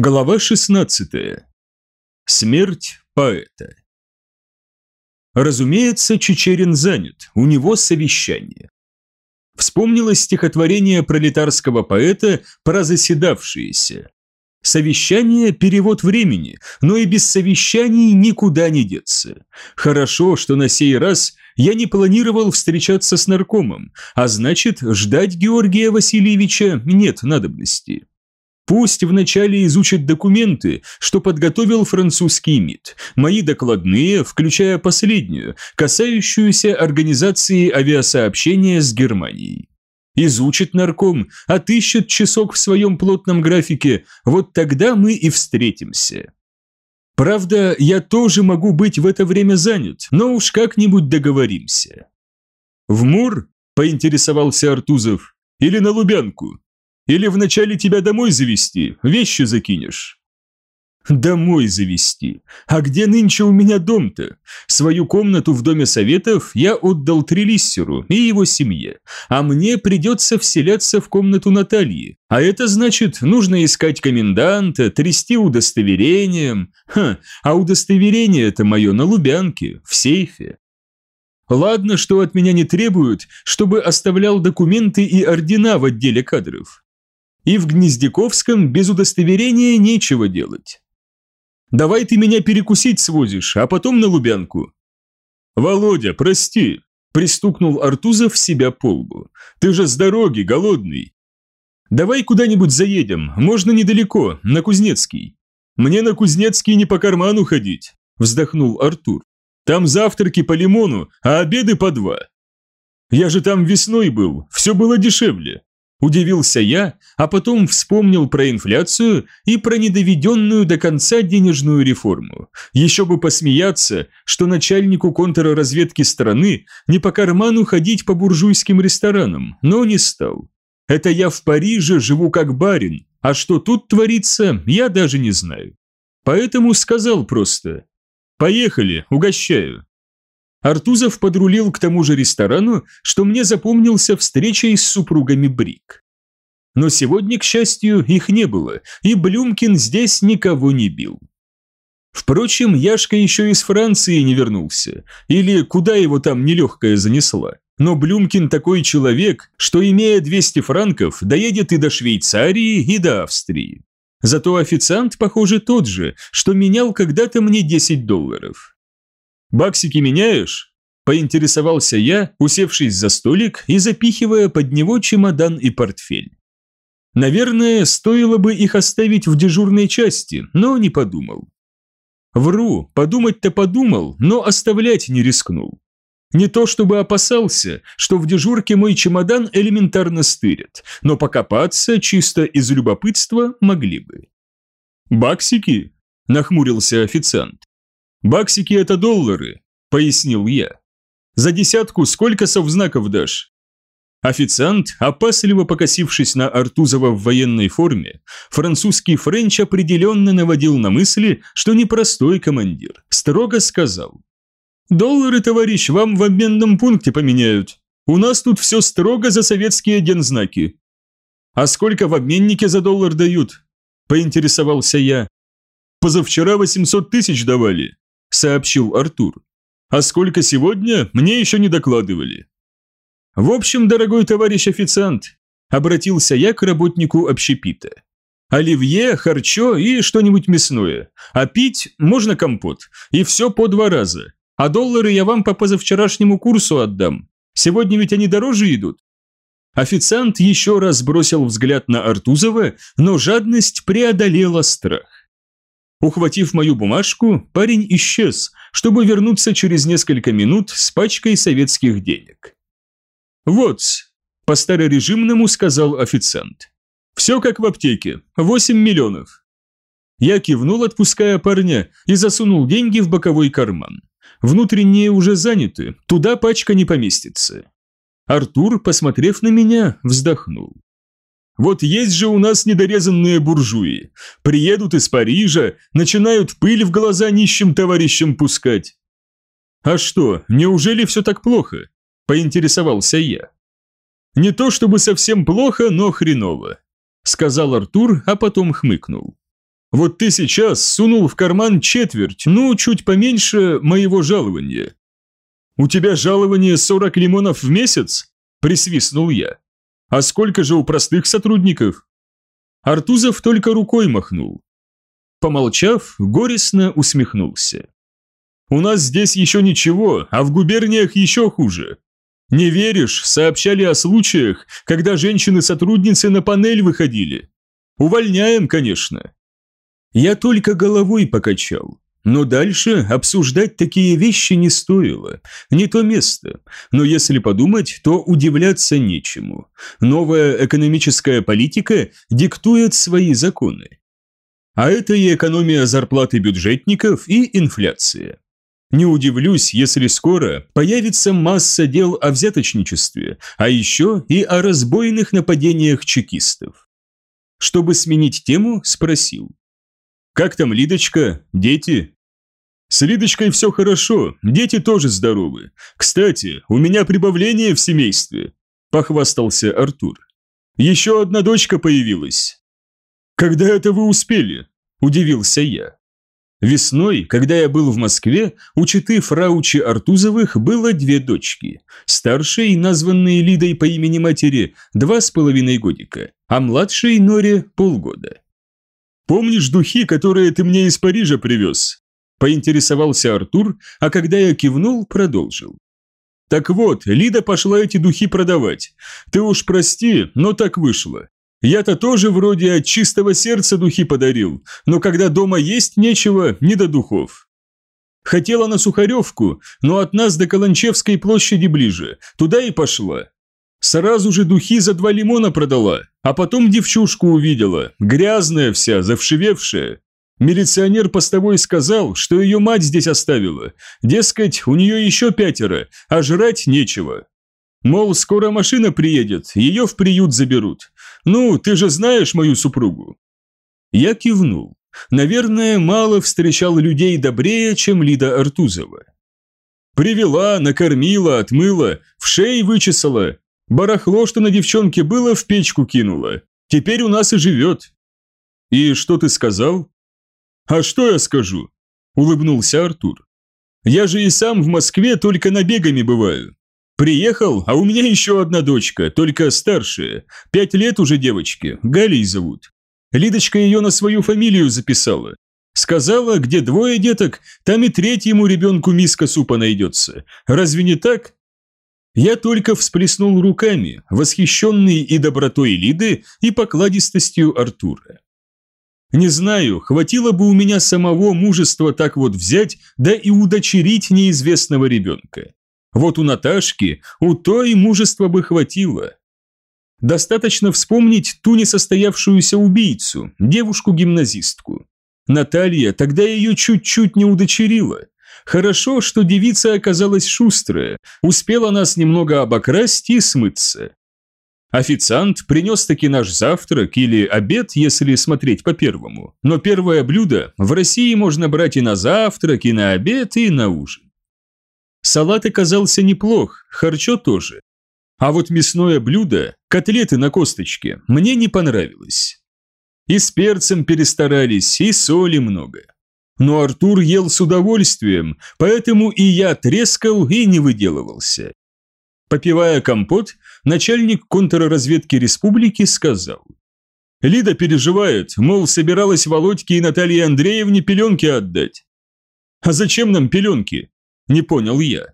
Глава 16. Смерть поэта. Разумеется, Чечерин занят, у него совещание. Вспомнилось стихотворение пролетарского поэта про заседавшиеся. Совещание – перевод времени, но и без совещаний никуда не деться. Хорошо, что на сей раз я не планировал встречаться с наркомом, а значит, ждать Георгия Васильевича нет надобности. Пусть вначале изучат документы, что подготовил французский МИД, мои докладные, включая последнюю, касающуюся организации авиасообщения с Германией. Изучит нарком, отыщет часок в своем плотном графике, вот тогда мы и встретимся. Правда, я тоже могу быть в это время занят, но уж как-нибудь договоримся. В Мур? поинтересовался Артузов. Или на Лубянку? Или вначале тебя домой завести, вещи закинешь?» «Домой завести? А где нынче у меня дом-то? Свою комнату в Доме Советов я отдал Трелиссеру и его семье, а мне придется вселяться в комнату Натальи. А это значит, нужно искать коменданта, трясти удостоверением. Ха, а удостоверение это мое на Лубянке, в сейфе. Ладно, что от меня не требуют, чтобы оставлял документы и ордена в отделе кадров и в Гнездяковском без удостоверения нечего делать. Давай ты меня перекусить свозишь, а потом на Лубянку. Володя, прости, пристукнул Артузов себя по лбу. Ты же с дороги, голодный. Давай куда-нибудь заедем, можно недалеко, на Кузнецкий. Мне на Кузнецкий не по карману ходить, вздохнул Артур. Там завтраки по лимону, а обеды по два. Я же там весной был, все было дешевле. Удивился я, а потом вспомнил про инфляцию и про недоведенную до конца денежную реформу. Еще бы посмеяться, что начальнику контрразведки страны не по карману ходить по буржуйским ресторанам, но не стал. Это я в Париже живу как барин, а что тут творится, я даже не знаю. Поэтому сказал просто «Поехали, угощаю». Артузов подрулил к тому же ресторану, что мне запомнился встречей с супругами Брик. Но сегодня, к счастью, их не было, и Блюмкин здесь никого не бил. Впрочем, Яшка еще из Франции не вернулся, или куда его там нелегкая занесла. Но Блюмкин такой человек, что, имея 200 франков, доедет и до Швейцарии, и до Австрии. Зато официант, похоже, тот же, что менял когда-то мне 10 долларов. «Баксики меняешь?» – поинтересовался я, усевшись за столик и запихивая под него чемодан и портфель. Наверное, стоило бы их оставить в дежурной части, но не подумал. Вру, подумать-то подумал, но оставлять не рискнул. Не то чтобы опасался, что в дежурке мой чемодан элементарно стырят, но покопаться чисто из любопытства могли бы. «Баксики?» – нахмурился официант. «Баксики – это доллары», – пояснил я. «За десятку сколько совзнаков дашь?» Официант, опасливо покосившись на Артузова в военной форме, французский Френч определенно наводил на мысли, что непростой командир. Строго сказал. «Доллары, товарищ, вам в обменном пункте поменяют. У нас тут все строго за советские дензнаки». «А сколько в обменнике за доллар дают?» – поинтересовался я. «Позавчера 800 тысяч давали», – сообщил Артур. «А сколько сегодня, мне еще не докладывали». «В общем, дорогой товарищ официант», – обратился я к работнику общепита. «Оливье, харчо и что-нибудь мясное. А пить можно компот. И все по два раза. А доллары я вам по позавчерашнему курсу отдам. Сегодня ведь они дороже идут». Официант еще раз бросил взгляд на Артузова, но жадность преодолела страх. Ухватив мою бумажку, парень исчез, чтобы вернуться через несколько минут с пачкой советских денег. «Вот», – по старорежимному сказал официант. «Все как в аптеке, 8 миллионов». Я кивнул, отпуская парня, и засунул деньги в боковой карман. Внутренние уже заняты, туда пачка не поместится. Артур, посмотрев на меня, вздохнул. Вот есть же у нас недорезанные буржуи. Приедут из Парижа, начинают пыль в глаза нищим товарищам пускать. А что, неужели все так плохо? Поинтересовался я. Не то чтобы совсем плохо, но хреново, сказал Артур, а потом хмыкнул. Вот ты сейчас сунул в карман четверть, ну, чуть поменьше моего жалования. У тебя жалование 40 лимонов в месяц? Присвистнул я. А сколько же у простых сотрудников? Артузов только рукой махнул. Помолчав, горестно усмехнулся. У нас здесь еще ничего, а в губерниях еще хуже. Не веришь, сообщали о случаях, когда женщины-сотрудницы на панель выходили. Увольняем, конечно. Я только головой покачал. Но дальше обсуждать такие вещи не стоило, не то место. Но если подумать, то удивляться нечему. Новая экономическая политика диктует свои законы. А это и экономия зарплаты бюджетников, и инфляция. Не удивлюсь, если скоро появится масса дел о взяточничестве, а еще и о разбойных нападениях чекистов. Чтобы сменить тему, спросил. «Как там Лидочка? Дети?» «С Лидочкой все хорошо, дети тоже здоровы. Кстати, у меня прибавление в семействе», – похвастался Артур. «Еще одна дочка появилась». «Когда это вы успели?» – удивился я. Весной, когда я был в Москве, у читы фраучи Артузовых было две дочки. Старшей, названной Лидой по имени матери, два с половиной годика, а младшей Норе полгода. «Помнишь духи, которые ты мне из Парижа привез?» Поинтересовался Артур, а когда я кивнул, продолжил. «Так вот, Лида пошла эти духи продавать. Ты уж прости, но так вышло. Я-то тоже вроде от чистого сердца духи подарил, но когда дома есть нечего, не до духов. Хотела на Сухаревку, но от нас до Каланчевской площади ближе, туда и пошла. Сразу же духи за два лимона продала, а потом девчушку увидела, грязная вся, завшивевшая. Милиционер постовой сказал, что ее мать здесь оставила, дескать, у нее еще пятеро, а жрать нечего. Мол, скоро машина приедет, ее в приют заберут. Ну, ты же знаешь мою супругу». Я кивнул. Наверное, мало встречал людей добрее, чем Лида Артузова. Привела, накормила, отмыла, в шее вычесала. Барахло, что на девчонке было, в печку кинула. Теперь у нас и живет. И что ты сказал? А что я скажу? Улыбнулся Артур. Я же и сам в Москве только набегами бываю. Приехал, а у меня еще одна дочка, только старшая. Пять лет уже девочке, Галей зовут. Лидочка ее на свою фамилию записала. Сказала, где двое деток, там и третьему ребенку миска супа найдется. Разве не так? Я только всплеснул руками, восхищенный и добротой Лиды, и покладистостью Артура. Не знаю, хватило бы у меня самого мужества так вот взять, да и удочерить неизвестного ребенка. Вот у Наташки у той мужества бы хватило. Достаточно вспомнить ту несостоявшуюся убийцу, девушку-гимназистку. Наталья тогда ее чуть-чуть не удочерила. Хорошо, что девица оказалась шустрая, успела нас немного обокрасть и смыться. Официант принес таки наш завтрак или обед, если смотреть по первому. Но первое блюдо в России можно брать и на завтрак, и на обед, и на ужин. Салат оказался неплох, харчо тоже. А вот мясное блюдо, котлеты на косточке, мне не понравилось. И с перцем перестарались, и соли много. Но Артур ел с удовольствием, поэтому и я трескал и не выделывался. Попивая компот, начальник контрразведки республики сказал. Лида переживает, мол, собиралась Володьке и Наталье Андреевне пеленки отдать. А зачем нам пеленки? Не понял я.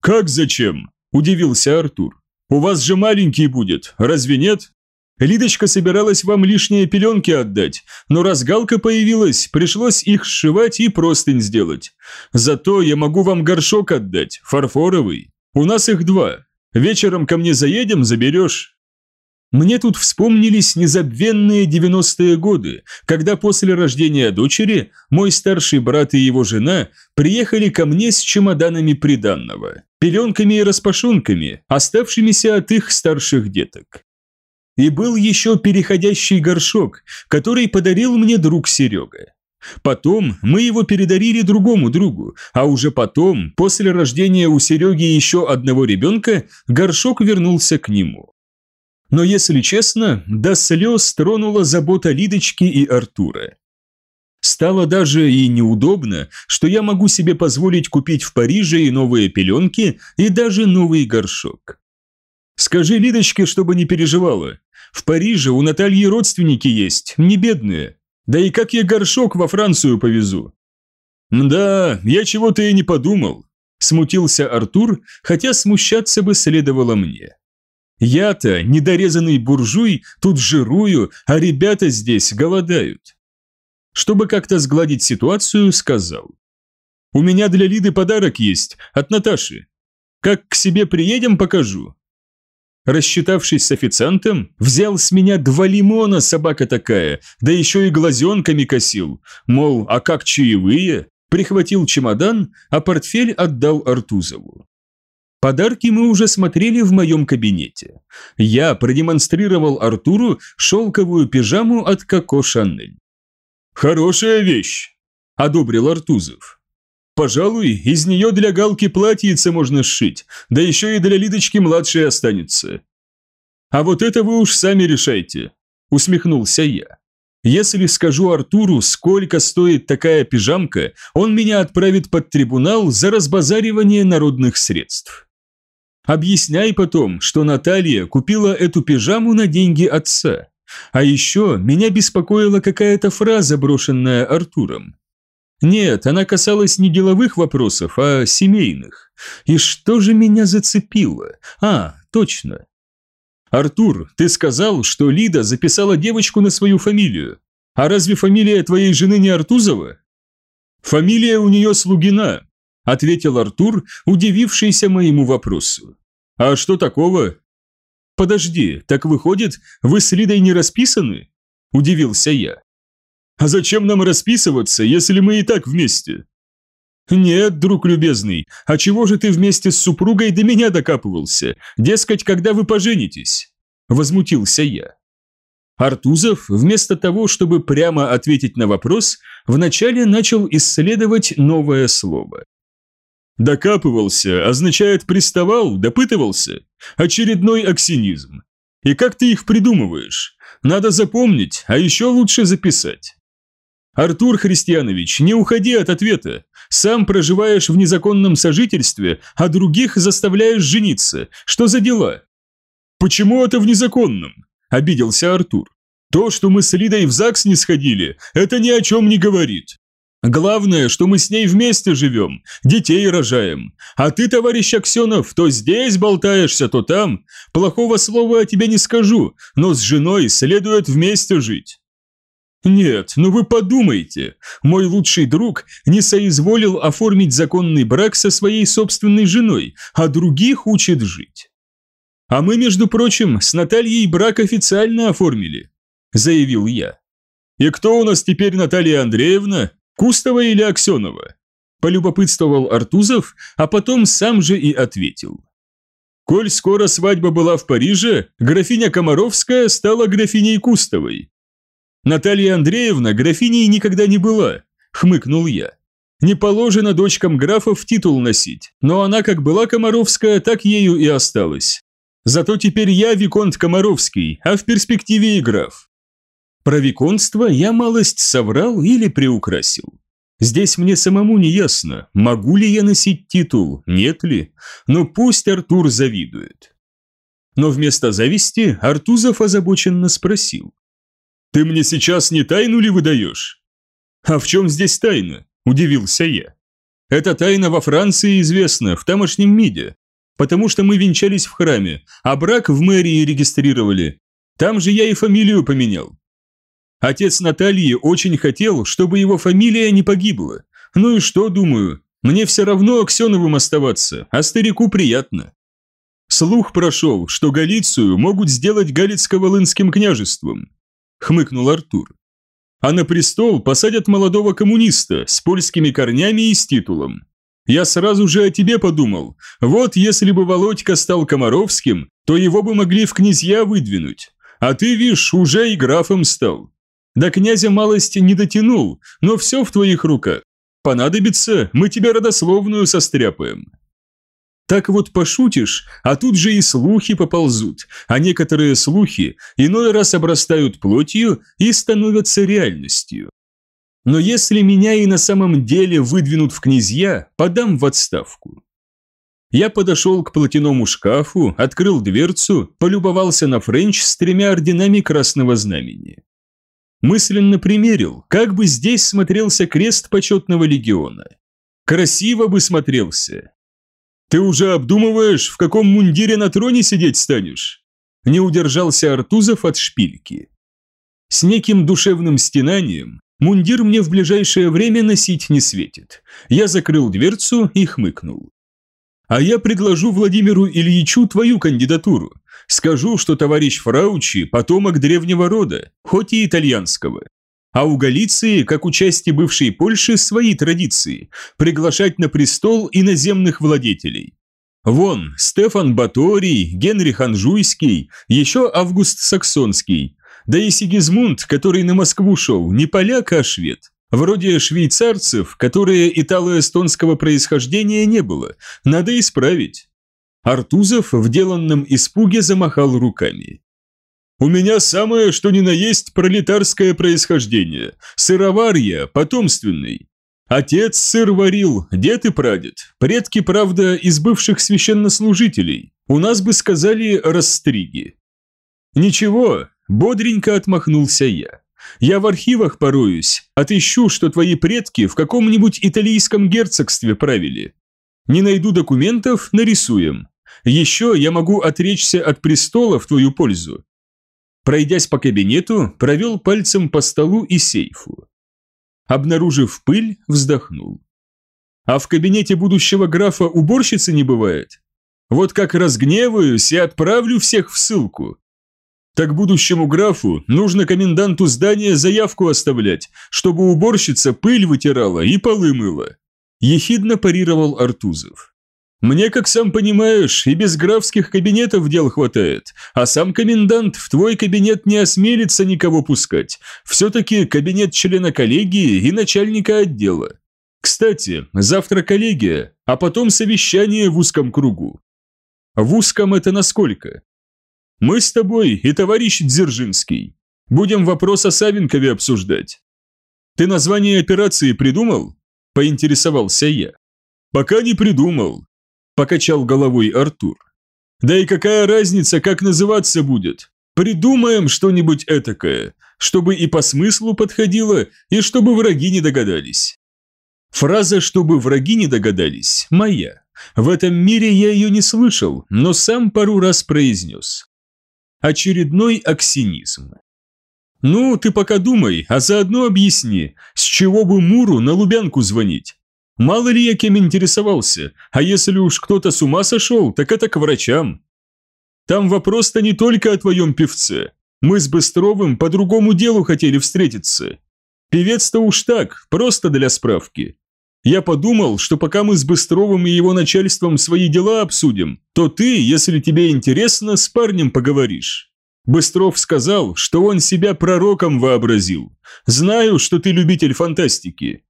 «Как зачем?» – удивился Артур. «У вас же маленький будет, разве нет?» Лидочка собиралась вам лишние пеленки отдать, но раз галка появилась, пришлось их сшивать и простынь сделать. Зато я могу вам горшок отдать, фарфоровый. У нас их два. Вечером ко мне заедем, заберешь. Мне тут вспомнились незабвенные 90-е годы, когда после рождения дочери мой старший брат и его жена приехали ко мне с чемоданами приданного, пеленками и распашонками, оставшимися от их старших деток. И был еще переходящий горшок, который подарил мне друг Серега. Потом мы его передарили другому другу, а уже потом, после рождения у Сереги еще одного ребенка, горшок вернулся к нему. Но если честно, до слез тронула забота Лидочки и Артура. Стало даже и неудобно, что я могу себе позволить купить в Париже и новые пеленки, и даже новый горшок. Скажи Лидочке, чтобы не переживала. В Париже у Натальи родственники есть, не бедные. Да и как я горшок во Францию повезу? Да, я чего-то и не подумал. Смутился Артур, хотя смущаться бы следовало мне. Я-то, недорезанный буржуй, тут жирую, а ребята здесь голодают. Чтобы как-то сгладить ситуацию, сказал. У меня для Лиды подарок есть, от Наташи. Как к себе приедем, покажу. Рассчитавшись с официантом, взял с меня два лимона, собака такая, да еще и глазенками косил, мол, а как чаевые? Прихватил чемодан, а портфель отдал Артузову. Подарки мы уже смотрели в моем кабинете. Я продемонстрировал Артуру шелковую пижаму от Коко Шанель. «Хорошая вещь», – одобрил Артузов. Пожалуй, из нее для Галки платьице можно сшить, да еще и для Лидочки младшей останется. А вот это вы уж сами решайте, усмехнулся я. Если скажу Артуру, сколько стоит такая пижамка, он меня отправит под трибунал за разбазаривание народных средств. Объясняй потом, что Наталья купила эту пижаму на деньги отца. А еще меня беспокоила какая-то фраза, брошенная Артуром. Нет, она касалась не деловых вопросов, а семейных. И что же меня зацепило? А, точно. Артур, ты сказал, что Лида записала девочку на свою фамилию. А разве фамилия твоей жены не Артузова? Фамилия у нее Слугина, ответил Артур, удивившийся моему вопросу. А что такого? Подожди, так выходит, вы с Лидой не расписаны? Удивился я. А зачем нам расписываться, если мы и так вместе? Нет, друг любезный, а чего же ты вместе с супругой до меня докапывался? Дескать, когда вы поженитесь? Возмутился я. Артузов, вместо того, чтобы прямо ответить на вопрос, вначале начал исследовать новое слово. «Докапывался» означает «приставал», «допытывался». Очередной аксинизм. И как ты их придумываешь? Надо запомнить, а еще лучше записать. «Артур Христианович, не уходи от ответа. Сам проживаешь в незаконном сожительстве, а других заставляешь жениться. Что за дела?» «Почему это в незаконном?» – обиделся Артур. «То, что мы с Лидой в ЗАГС не сходили, это ни о чем не говорит. Главное, что мы с ней вместе живем, детей рожаем. А ты, товарищ Аксенов, то здесь болтаешься, то там. Плохого слова о тебе не скажу, но с женой следует вместе жить. Нет, ну вы подумайте, мой лучший друг не соизволил оформить законный брак со своей собственной женой, а других учит жить. А мы, между прочим, с Натальей брак официально оформили, заявил я. И кто у нас теперь Наталья Андреевна? Кустова или Аксенова? Полюбопытствовал Артузов, а потом сам же и ответил. Коль скоро свадьба была в Париже, графиня Комаровская стала графиней Кустовой, Наталья Андреевна графиней никогда не была, хмыкнул я. Не положено дочкам графов титул носить, но она как была Комаровская, так ею и осталась. Зато теперь я Виконт Комаровский, а в перспективе и граф. Про виконтство я малость соврал или приукрасил. Здесь мне самому не ясно, могу ли я носить титул, нет ли, но пусть Артур завидует. Но вместо зависти Артузов озабоченно спросил. Ты мне сейчас не тайну ли выдаешь? А в чем здесь тайна? Удивился я. Эта тайна во Франции известна, в тамошнем МИДе. Потому что мы венчались в храме, а брак в мэрии регистрировали. Там же я и фамилию поменял. Отец Натальи очень хотел, чтобы его фамилия не погибла. Ну и что, думаю, мне все равно Аксеновым оставаться, а старику приятно. Слух прошел, что Галицию могут сделать Галицко-Волынским княжеством хмыкнул Артур. А на престол посадят молодого коммуниста с польскими корнями и с титулом. Я сразу же о тебе подумал. Вот если бы Володька стал Комаровским, то его бы могли в князья выдвинуть. А ты, видишь, уже и графом стал. До князя малости не дотянул, но все в твоих руках. Понадобится, мы тебе родословную состряпаем. Так вот пошутишь, а тут же и слухи поползут, а некоторые слухи иной раз обрастают плотью и становятся реальностью. Но если меня и на самом деле выдвинут в князья, подам в отставку. Я подошел к платяному шкафу, открыл дверцу, полюбовался на френч с тремя орденами Красного Знамени. Мысленно примерил, как бы здесь смотрелся крест почетного легиона. Красиво бы смотрелся. «Ты уже обдумываешь, в каком мундире на троне сидеть станешь?» Не удержался Артузов от шпильки. С неким душевным стенанием мундир мне в ближайшее время носить не светит. Я закрыл дверцу и хмыкнул. А я предложу Владимиру Ильичу твою кандидатуру. Скажу, что товарищ Фраучи – потомок древнего рода, хоть и итальянского. А у Галиции, как у части бывшей Польши, свои традиции – приглашать на престол иноземных владетелей. Вон, Стефан Баторий, Генрих Анжуйский, еще Август Саксонский, да и Сигизмунд, который на Москву шел, не поляк, а швед. Вроде швейцарцев, которые итало-эстонского происхождения не было, надо исправить. Артузов в деланном испуге замахал руками. «У меня самое, что ни на есть, пролетарское происхождение. Сыроварья, потомственный. Отец сыр варил, дед и прадед. Предки, правда, из бывших священнослужителей. У нас бы сказали «растриги». «Ничего», – бодренько отмахнулся я. Я в архивах пороюсь, отыщу, что твои предки в каком-нибудь италийском герцогстве правили. Не найду документов, нарисуем. Еще я могу отречься от престола в твою пользу. Пройдясь по кабинету, провел пальцем по столу и сейфу. Обнаружив пыль, вздохнул. А в кабинете будущего графа уборщицы не бывает? Вот как разгневаюсь и отправлю всех в ссылку. Так будущему графу нужно коменданту здания заявку оставлять, чтобы уборщица пыль вытирала и полы мыла. Ехидно парировал Артузов. Мне, как сам понимаешь, и без графских кабинетов дел хватает, а сам комендант в твой кабинет не осмелится никого пускать. Все-таки кабинет члена коллегии и начальника отдела. Кстати, завтра коллегия, а потом совещание в узком кругу. В узком это насколько? Мы с тобой и товарищ Дзержинский. Будем вопрос о Савенкове обсуждать. Ты название операции придумал? Поинтересовался я. Пока не придумал. Покачал головой Артур. Да и какая разница, как называться будет? Придумаем что-нибудь этакое, чтобы и по смыслу подходило, и чтобы враги не догадались. Фраза «чтобы враги не догадались» моя. В этом мире я ее не слышал, но сам пару раз произнес. Очередной аксинизм. Ну, ты пока думай, а заодно объясни, с чего бы Муру на Лубянку звонить? Мало ли я кем интересовался, а если уж кто-то с ума сошел, так это к врачам. Там вопрос-то не только о твоем певце. Мы с Быстровым по другому делу хотели встретиться. Певец-то уж так, просто для справки. Я подумал, что пока мы с Быстровым и его начальством свои дела обсудим, то ты, если тебе интересно, с парнем поговоришь. Быстров сказал, что он себя пророком вообразил. Знаю, что ты любитель фантастики.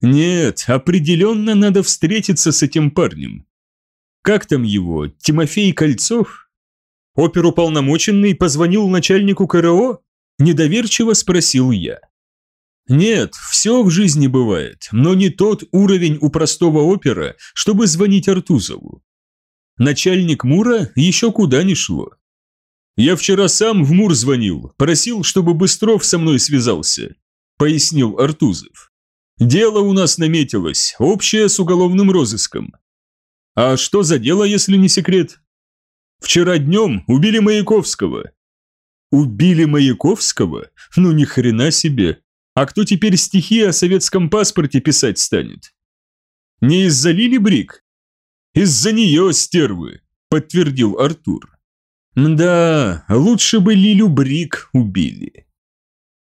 Нет, определенно надо встретиться с этим парнем. Как там его, Тимофей Кольцов? Оперуполномоченный позвонил начальнику КРО? Недоверчиво спросил я. Нет, все в жизни бывает, но не тот уровень у простого опера, чтобы звонить Артузову. Начальник Мура еще куда ни шло. Я вчера сам в Мур звонил, просил, чтобы Быстров со мной связался, пояснил Артузов. Дело у нас наметилось, общее с уголовным розыском. А что за дело, если не секрет? Вчера днем убили Маяковского. Убили Маяковского? Ну ни хрена себе. А кто теперь стихи о советском паспорте писать станет? Не из-за Лили Брик? Из-за нее, стервы, подтвердил Артур. Да, лучше бы Лилю Брик убили.